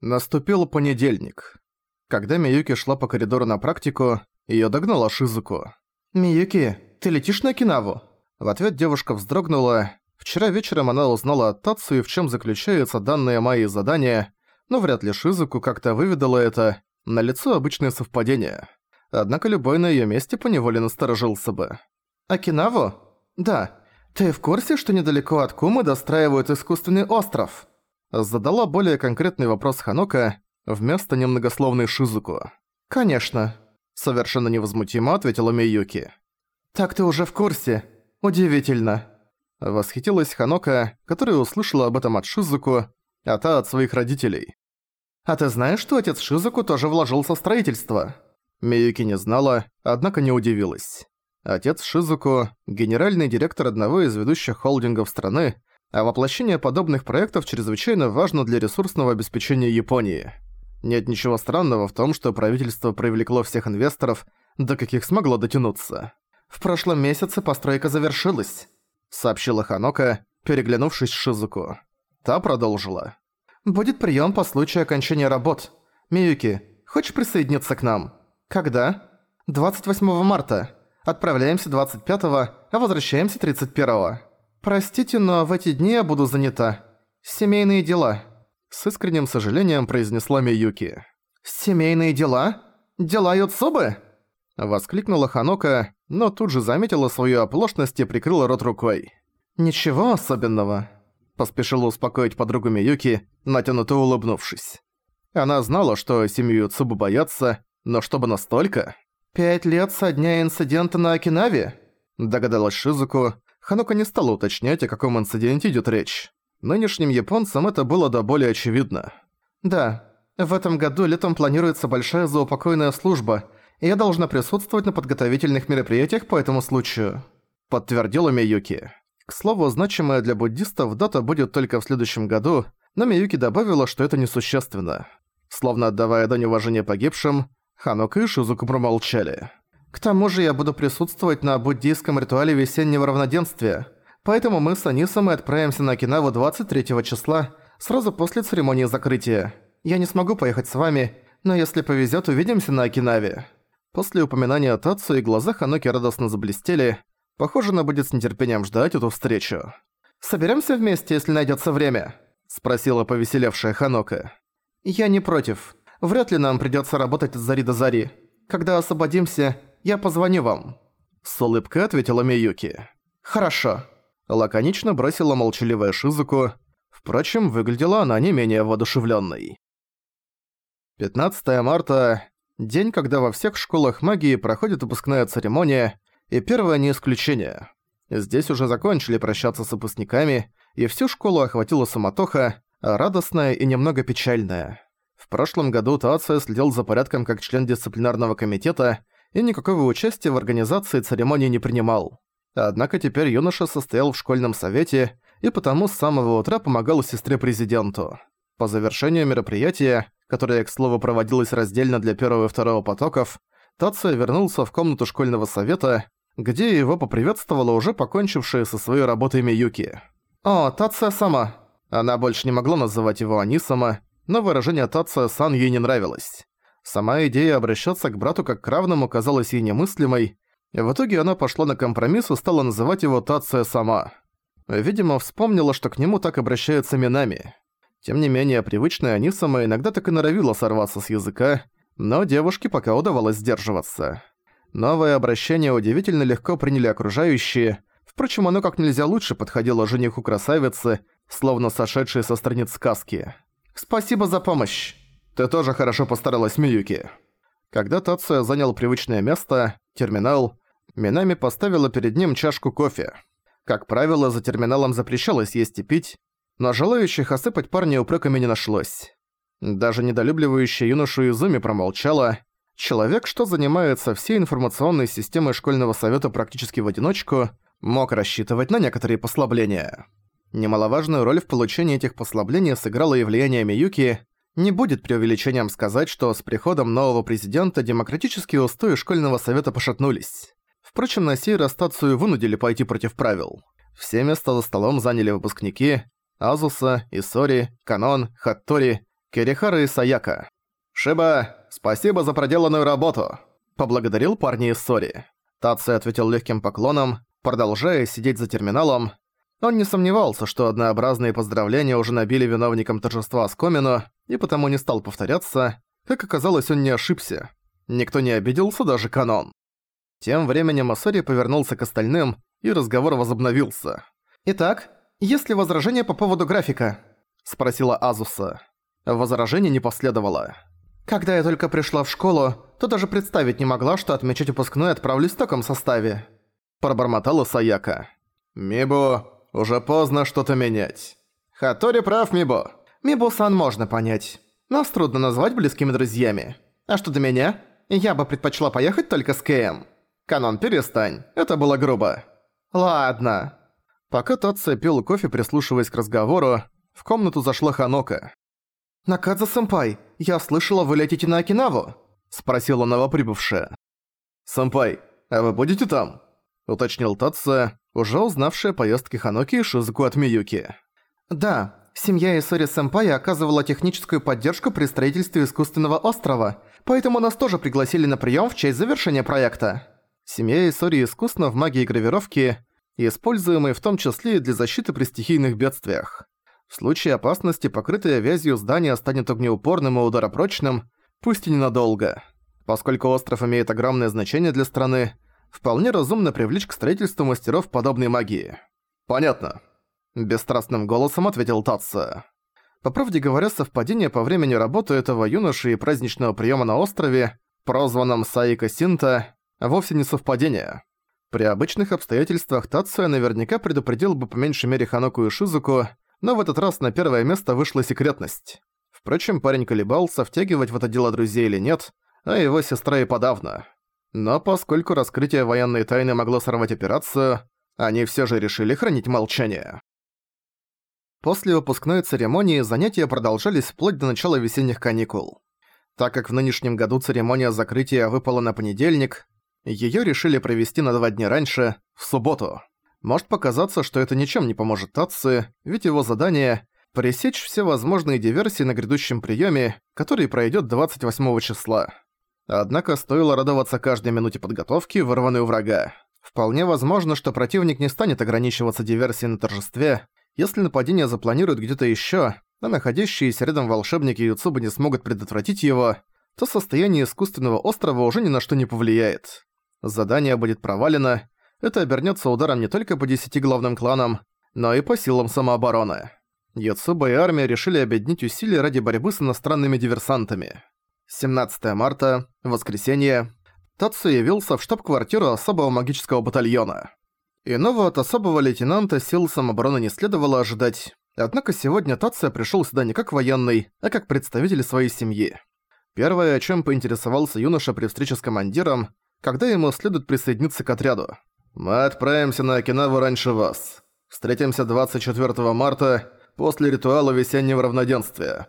Наступил понедельник. Когда Миюки шла по коридору на практику, её догнала Шизуко. «Миюки, ты летишь на Кинаву?» В ответ девушка вздрогнула. Вчера вечером она узнала от Тацуи, в чём заключается данное Майи задание, но вряд ли Шизуку как-то выведала это. На лицо обычное совпадение. Однако любой на её месте поневоле насторожился бы. «Окинаву? Да. Ты в курсе, что недалеко от Кумы достраивают искусственный остров?» Задала более конкретный вопрос Ханока вместо немногословной Шизуку. «Конечно», — совершенно невозмутимо ответила Миюки. «Так ты уже в курсе. Удивительно». Восхитилась Ханока, которая услышала об этом от Шизуку, а та от своих родителей. «А ты знаешь, что отец Шизуку тоже вложился в строительство?» Миюки не знала, однако не удивилась. Отец Шизуку – генеральный директор одного из ведущих холдингов страны, а воплощение подобных проектов чрезвычайно важно для ресурсного обеспечения Японии. Нет ничего странного в том, что правительство привлекло всех инвесторов, до каких смогло дотянуться. «В прошлом месяце постройка завершилась», — сообщила Ханока, переглянувшись с Шизуку. Та продолжила. «Будет прием по случаю окончания работ. Миюки, хочешь присоединиться к нам?» «Когда?» «28 марта. Отправляемся 25-го, а возвращаемся 31-го». «Простите, но в эти дни я буду занята. Семейные дела». С искренним сожалением произнесла Миюки. «Семейные дела? Дела Юцубы?» Воскликнула Ханока, но тут же заметила свою оплошность и прикрыла рот рукой. «Ничего особенного», – поспешила успокоить подругу Миюки, натянуто улыбнувшись. Она знала, что семью Юцубы боятся, но чтобы настолько... «Пять лет со дня инцидента на Окинаве?» – догадалась Шизуку, Ханока не стала уточнять, о каком инциденте идет речь. Нынешним японцам это было до более очевидно. «Да, в этом году летом планируется большая заупокойная служба, и я должна присутствовать на подготовительных мероприятиях по этому случаю», подтвердила Миюки. К слову, значимая для буддистов дата будет только в следующем году, но Миюки добавила, что это несущественно. Словно отдавая дань уважения погибшим, Ханока и Шизуку промолчали. К тому же я буду присутствовать на буддийском ритуале весеннего равноденствия, поэтому мы с Анисом и отправимся на Окинаву 23 числа, сразу после церемонии закрытия. Я не смогу поехать с вами, но если повезет, увидимся на Окинаве». После упоминания Тацу и глаза Ханоки радостно заблестели. Похоже, она будет с нетерпением ждать эту встречу. Соберемся вместе, если найдется время?» – спросила повеселевшая Ханока. «Я не против. Вряд ли нам придется работать от зари до зари. Когда освободимся, я позвоню вам». С улыбкой ответила Миюки. «Хорошо». Лаконично бросила молчаливая Шизуку. Впрочем, выглядела она не менее воодушевленной. 15 марта – день, когда во всех школах магии проходит выпускная церемония, и первое не исключение. Здесь уже закончили прощаться с выпускниками, и всю школу охватила суматоха, радостная и немного печальная. В прошлом году Тация следил за порядком как член дисциплинарного комитета и никакого участия в организации церемонии не принимал. Однако теперь юноша состоял в школьном совете и потому с самого утра помогал сестре-президенту. По завершению мероприятия, которое, к слову, проводилось раздельно для первого и второго потоков, Тация вернулся в комнату школьного совета, где его поприветствовала уже покончившая со своей работой Миюки. «О, Тация сама!» Она больше не могла называть его Анисама, но выражение Тация-сан ей не нравилось. Сама идея обращаться к брату как к равному казалась ей немыслимой, и в итоге она пошла на компромисс и стала называть его Тация сама. Видимо, вспомнила, что к нему так обращаются Минами. Тем не менее, привычная Анисама иногда так и норовила сорваться с языка, но девушке пока удавалось сдерживаться. Новое обращение удивительно легко приняли окружающие, впрочем, оно как нельзя лучше подходило жениху красавицы, словно сошедшей со страниц сказки. «Спасибо за помощь!» Ты тоже хорошо постаралась, Миюки. Когда Тацуя занял привычное место, терминал, Минами поставила перед ним чашку кофе. Как правило, за терминалом запрещалось есть и пить, но желающих осыпать парня упреками не нашлось. Даже недолюбливающая юношу Изуми промолчала. Человек, что занимается всей информационной системой школьного совета практически в одиночку, мог рассчитывать на некоторые послабления. Немаловажную роль в получении этих послаблений сыграло и влияние Миюки, не будет преувеличением сказать, что с приходом нового президента демократические устои школьного совета пошатнулись. Впрочем, на сей раз стацию вынудили пойти против правил. Все места за столом заняли выпускники Азуса, Исори, Канон, Хаттори Кирихара и Саяка. «Шиба, спасибо за проделанную работу!» Поблагодарил парня из Сори. Таци ответил легким поклоном, продолжая сидеть за терминалом. Он не сомневался, что однообразные поздравления уже набили виновникам торжества оскомину, и потому не стал повторяться. Как оказалось, он не ошибся. Никто не обиделся, даже Канон. Тем временем Асори повернулся к остальным, и разговор возобновился. «Итак, есть ли возражения по поводу графика?» – спросила Азуса. Возражений не последовало. «Когда я только пришла в школу, то даже представить не могла, что отмечать выпускной отправлюсь в таком составе», – пробормотала Саяка. «Мибо, уже поздно что-то менять». «Хатори прав, Мибо». «Мибо-сан можно понять. Нас трудно назвать близкими друзьями. А что до меня? Я бы предпочла поехать только с КМ». «Канон, перестань. Это было грубо». «Ладно». Пока Татса пил кофе, прислушиваясь к разговору, в комнату зашла Ханока. «Накадза-сэмпай, я слышала, вы летите на Окинаву?» – спросила новоприбывшая. «Сэмпай, а вы будете там?» – уточнил Татса, уже узнавшая поездки Ханоки и Шизуку от Миюки. «Да, семья Исори-сэмпая оказывала техническую поддержку при строительстве искусственного острова, поэтому нас тоже пригласили на прием в честь завершения проекта». Семья Исори искусна в магии гравировки, используемой в том числе и для защиты при стихийных бедствиях. В случае опасности покрытое вязью здание станет огнеупорным и ударопрочным, пусть и ненадолго. Поскольку остров имеет огромное значение для страны, вполне разумно привлечь к строительству мастеров подобной магии. «Понятно», – бесстрастным голосом ответил Татса. По правде говоря, совпадение по времени работы этого юноши и праздничного приема на острове, прозванном Саика Синта, вовсе не совпадение. При обычных обстоятельствах Татсуя наверняка предупредил бы по меньшей мере Ханоку и Шизуку, но в этот раз на первое место вышла секретность. Впрочем, парень колебался, втягивать в это дело друзей или нет, а его сестра и подавно. Но поскольку раскрытие военной тайны могло сорвать операцию, они все же решили хранить молчание. После выпускной церемонии занятия продолжались вплоть до начала весенних каникул. Так как в нынешнем году церемония закрытия выпала на понедельник, её решили провести на два дня раньше, в субботу. Может показаться, что это ничем не поможет Татсу, ведь его задание – пресечь все возможные диверсии на грядущем приеме, который пройдет 28 числа. Однако стоило радоваться каждой минуте подготовки, вырванной у врага. Вполне возможно, что противник не станет ограничиваться диверсией на торжестве, если нападение запланируют где-то еще, а находящиеся рядом волшебники Юцуба не смогут предотвратить его, то состояние искусственного острова уже ни на что не повлияет. Задание будет провалено, это обернется ударом не только по десяти главным кланам, но и по силам самообороны. Яцуба и армия решили объединить усилия ради борьбы с иностранными диверсантами. 17 марта, воскресенье, Татсу явился в штаб-квартиру особого магического батальона. Иного от особого лейтенанта сил самообороны не следовало ожидать, однако сегодня Татсу пришел сюда не как военный, а как представитель своей семьи. Первое, о чем поинтересовался юноша при встрече с командиром, когда ему следует присоединиться к отряду. Мы отправимся на Окинаву раньше вас. Встретимся 24 марта после ритуала весеннего равноденствия.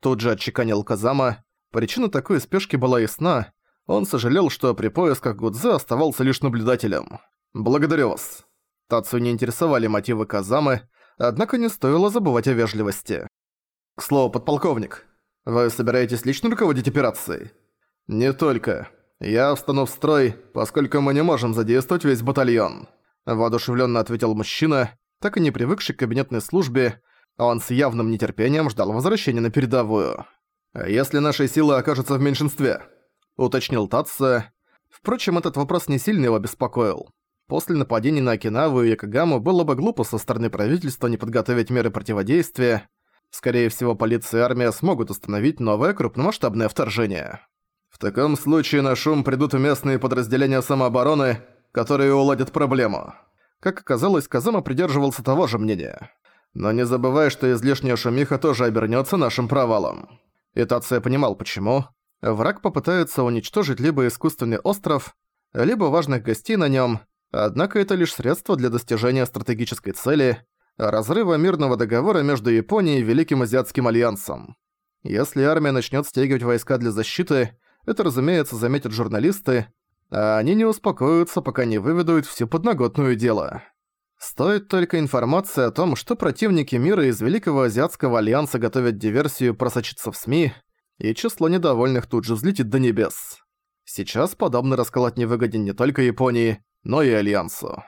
Тут же отчеканил Казама. Причина такой спешки была ясна. Он сожалел, что при поисках Гудзе оставался лишь наблюдателем. «Благодарю вас». Тацу не интересовали мотивы Казамы, однако не стоило забывать о вежливости. «К слову, подполковник, вы собираетесь лично руководить операцией?» «Не только. «Я встану в строй, поскольку мы не можем задействовать весь батальон», – воодушевленно ответил мужчина, так и не привыкший к кабинетной службе, он с явным нетерпением ждал возвращения на передовую. «А если наши силы окажутся в меньшинстве?» – уточнил Татса. Впрочем, этот вопрос не сильно его беспокоил. После нападений на Окинаву и Якогаму было бы глупо со стороны правительства не подготовить меры противодействия. Скорее всего, полиция и армия смогут установить новое крупномасштабное вторжение. В таком случае на шум придут местные подразделения самообороны, которые уладят проблему. Как оказалось, Казама придерживался того же мнения. Но не забывай, что излишняя шумиха тоже обернется нашим провалом. Итация понимал почему. Враг попытается уничтожить либо искусственный остров, либо важных гостей на нем. однако это лишь средство для достижения стратегической цели – разрыва мирного договора между Японией и Великим Азиатским Альянсом. Если армия начнет стягивать войска для защиты, это, разумеется, заметят журналисты, а они не успокоятся, пока не выведут всю подноготную дело. Стоит только информация о том, что противники мира из Великого Азиатского Альянса готовят диверсию просочиться в СМИ, и число недовольных тут же взлетит до небес. Сейчас подобный расколот невыгоден не только Японии, но и Альянсу.